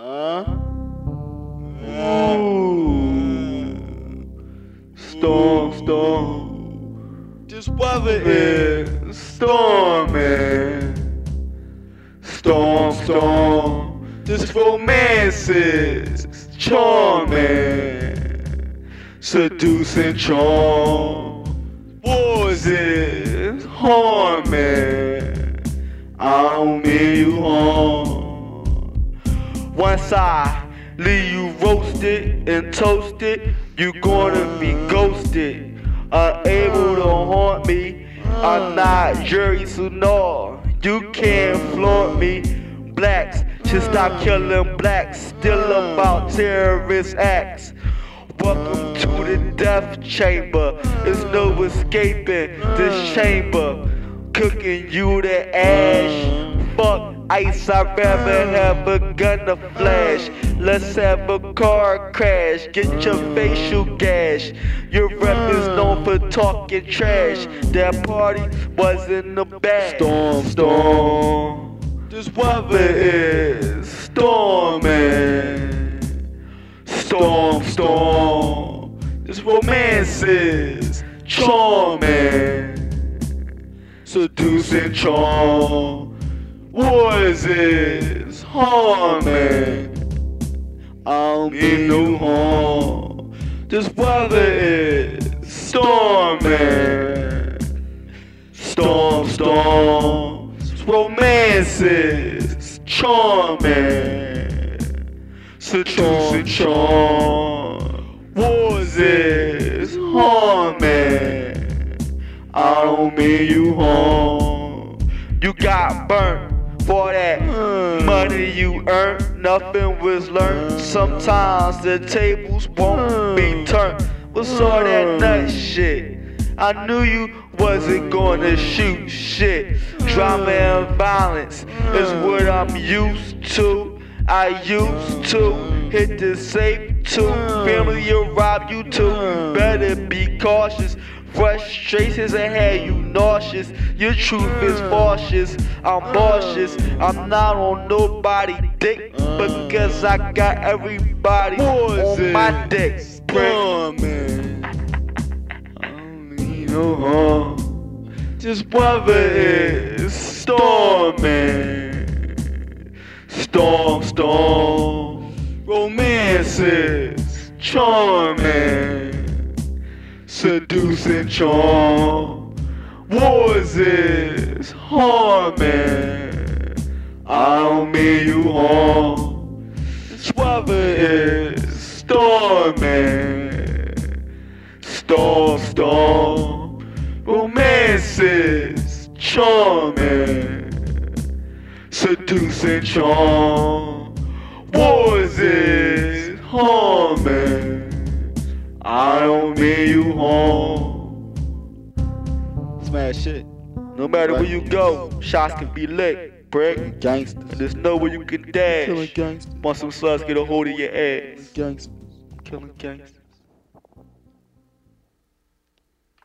Huh? Ooh. Storm, storm. This weather is storming. Storm, storm. This romance is charming. Seducing charm. Wars is harming. I don't mean you harm. I leave you roasted and toasted, you gonna be ghosted. Unable to haunt me, I'm not Jerry Sunar. You can't flaunt me. Blacks should stop killing blacks, still about terrorist acts. Welcome to the death chamber. There's no escaping this chamber. Cooking you to ash. Fuck ice, I'd rather have a gun to flash. Let's have a car crash, get your facial gash. Your rep is known for talking trash. That party was in the bag. Storm, storm. This weather is storming. Storm, storm. This romance is charming. Seducing charm. Is harming. I don't mean no harm. This weather is storming. Storm, storm. romances romance is charming. Seducing charm. Wars is harming. I don't mean you harm. You got burnt for that money you earned. Nothing was learned. Sometimes the tables won't be turned. What's all that nut shit? I knew you wasn't gonna shoot shit. Drama and violence is what I'm used to. I used to hit the safe too. Family will rob you too. Better be cautious. Frustrations ahead, you nauseous. Your truth is cautious. I'm cautious. I'm not on nobody dick because I got everybody on my dick. storming. I don't no harm. This weather is storming. Storm, storm. Romances. charming. Seducing charm. Wars is harming. I don't mean you harm. This is storming. Storm, storm, romance is charming, seducing charm, wars is Smash shit. No matter where you go, shots can be lit, prick. Gangsters. And there's nowhere you can Killing dash. gangsters. Once some slugs get a hold of your ass. Gangsters. Killing gangsters.